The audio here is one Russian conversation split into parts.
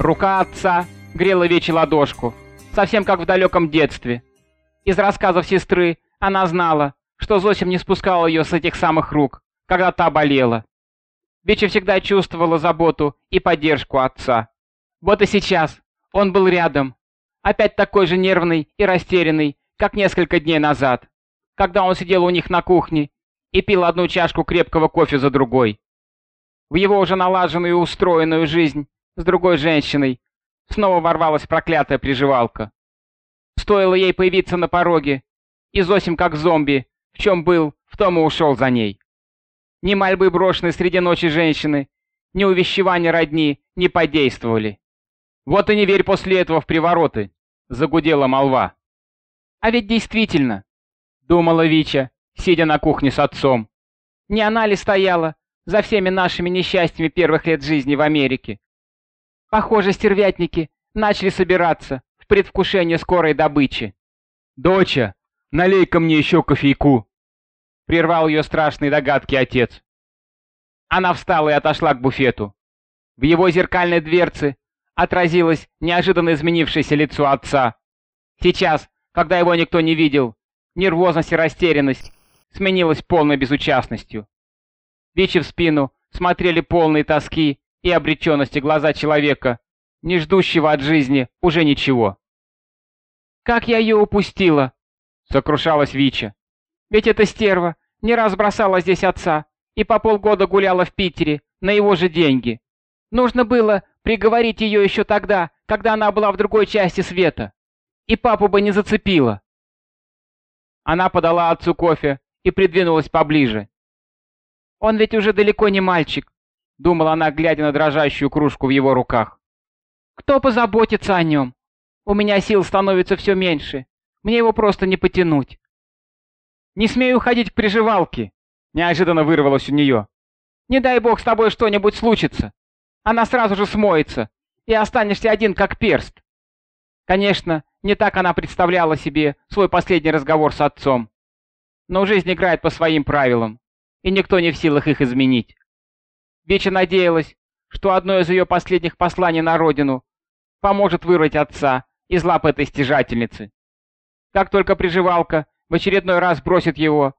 Рука отца грела Вече ладошку, совсем как в далеком детстве. Из рассказов сестры она знала, что Зосим не спускал ее с этих самых рук, когда та болела. Веча всегда чувствовала заботу и поддержку отца. Вот и сейчас он был рядом, опять такой же нервный и растерянный, как несколько дней назад, когда он сидел у них на кухне и пил одну чашку крепкого кофе за другой. В его уже налаженную и устроенную жизнь с другой женщиной снова ворвалась проклятая приживалка. Стоило ей появиться на пороге, и Зосим как зомби, в чем был, в том и ушел за ней. Ни мольбы брошенные среди ночи женщины, ни увещевания родни не подействовали. Вот и не верь после этого в привороты, загудела молва. А ведь действительно, думала Вича, сидя на кухне с отцом. Не она ли стояла за всеми нашими несчастьями первых лет жизни в Америке? Похоже, стервятники начали собираться в предвкушении скорой добычи. «Доча, налей-ка мне еще кофейку!» Прервал ее страшные догадки отец. Она встала и отошла к буфету. В его зеркальной дверце отразилось неожиданно изменившееся лицо отца. Сейчас, когда его никто не видел, нервозность и растерянность сменилась полной безучастностью. Вичи в спину смотрели полные тоски и обреченности глаза человека, не ждущего от жизни уже ничего. «Как я ее упустила!» — сокрушалась Вича. «Ведь эта стерва не раз бросала здесь отца и по полгода гуляла в Питере на его же деньги. Нужно было приговорить ее еще тогда, когда она была в другой части света, и папу бы не зацепила». Она подала отцу кофе и придвинулась поближе. «Он ведь уже далеко не мальчик, думала она, глядя на дрожащую кружку в его руках. «Кто позаботится о нем? У меня сил становится все меньше. Мне его просто не потянуть». «Не смею ходить к приживалке», — неожиданно вырвалось у нее. «Не дай бог с тобой что-нибудь случится. Она сразу же смоется, и останешься один как перст». Конечно, не так она представляла себе свой последний разговор с отцом. Но жизнь играет по своим правилам, и никто не в силах их изменить. Веча надеялась, что одно из ее последних посланий на родину поможет вырвать отца из лап этой стяжательницы. Как только приживалка в очередной раз бросит его,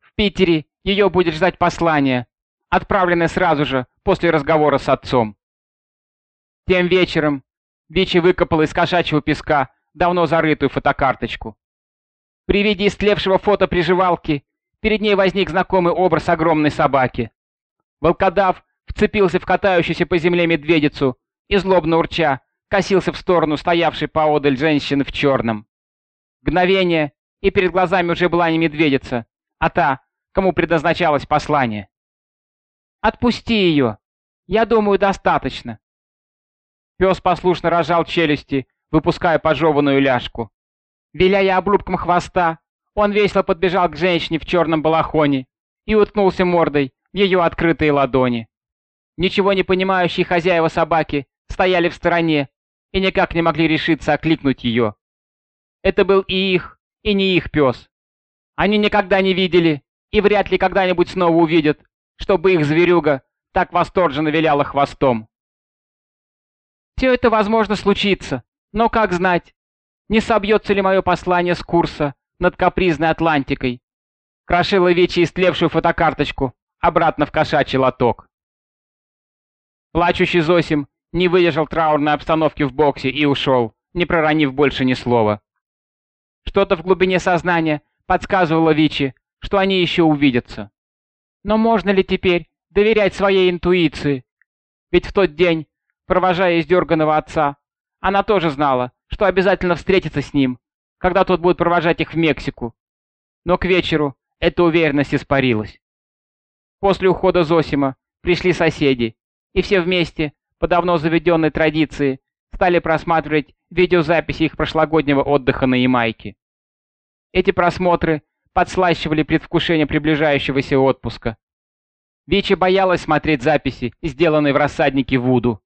в Питере ее будет ждать послание, отправленное сразу же после разговора с отцом. Тем вечером Вичи выкопала из кошачьего песка давно зарытую фотокарточку. При виде истлевшего фото приживалки перед ней возник знакомый образ огромной собаки. Волкодав вцепился в катающуюся по земле медведицу и, злобно урча, косился в сторону стоявшей поодаль женщины в черном. Мгновение, и перед глазами уже была не медведица, а та, кому предназначалось послание. «Отпусти ее! Я думаю, достаточно!» Пес послушно рожал челюсти, выпуская пожеванную ляжку. Виляя облупком хвоста, он весело подбежал к женщине в черном балахоне и уткнулся мордой в ее открытые ладони. Ничего не понимающие хозяева собаки стояли в стороне и никак не могли решиться окликнуть ее. Это был и их, и не их пес. Они никогда не видели и вряд ли когда-нибудь снова увидят, чтобы их зверюга так восторженно виляла хвостом. Все это возможно случится, но как знать, не собьется ли мое послание с курса над капризной Атлантикой. Крошила Вичи истлевшую фотокарточку обратно в кошачий лоток. Плачущий Зосим не выдержал траурной обстановки в боксе и ушел, не проронив больше ни слова. Что-то в глубине сознания подсказывало Вичи, что они еще увидятся. Но можно ли теперь доверять своей интуиции? Ведь в тот день, провожая издерганного отца, она тоже знала, что обязательно встретится с ним, когда тот будет провожать их в Мексику. Но к вечеру эта уверенность испарилась. После ухода Зосима пришли соседи, и все вместе, по давно заведенной традиции, стали просматривать видеозаписи их прошлогоднего отдыха на Ямайке. Эти просмотры подслащивали предвкушение приближающегося отпуска. Вичи боялась смотреть записи, сделанные в рассаднике Вуду.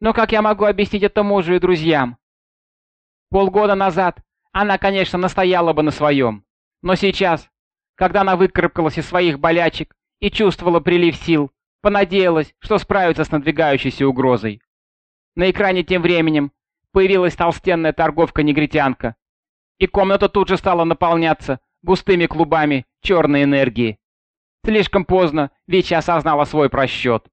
Но как я могу объяснить это мужу и друзьям? Полгода назад она, конечно, настояла бы на своем. Но сейчас, когда она выкарабкалась из своих болячек и чувствовала прилив сил, понадеялась, что справится с надвигающейся угрозой. На экране тем временем появилась толстенная торговка-негритянка, и комната тут же стала наполняться густыми клубами черной энергии. Слишком поздно Вичи осознала свой просчет.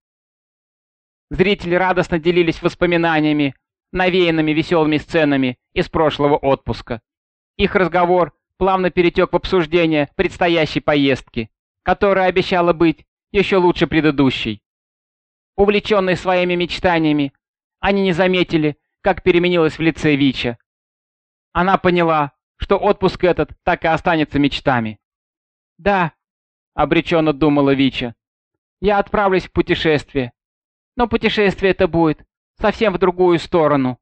Зрители радостно делились воспоминаниями, навеянными веселыми сценами из прошлого отпуска. Их разговор плавно перетек в обсуждение предстоящей поездки, которая обещала быть еще лучше предыдущей. Увлеченные своими мечтаниями, они не заметили, как переменилось в лице Вича. Она поняла, что отпуск этот так и останется мечтами. «Да», — обреченно думала Вича, — «я отправлюсь в путешествие. Но путешествие это будет совсем в другую сторону.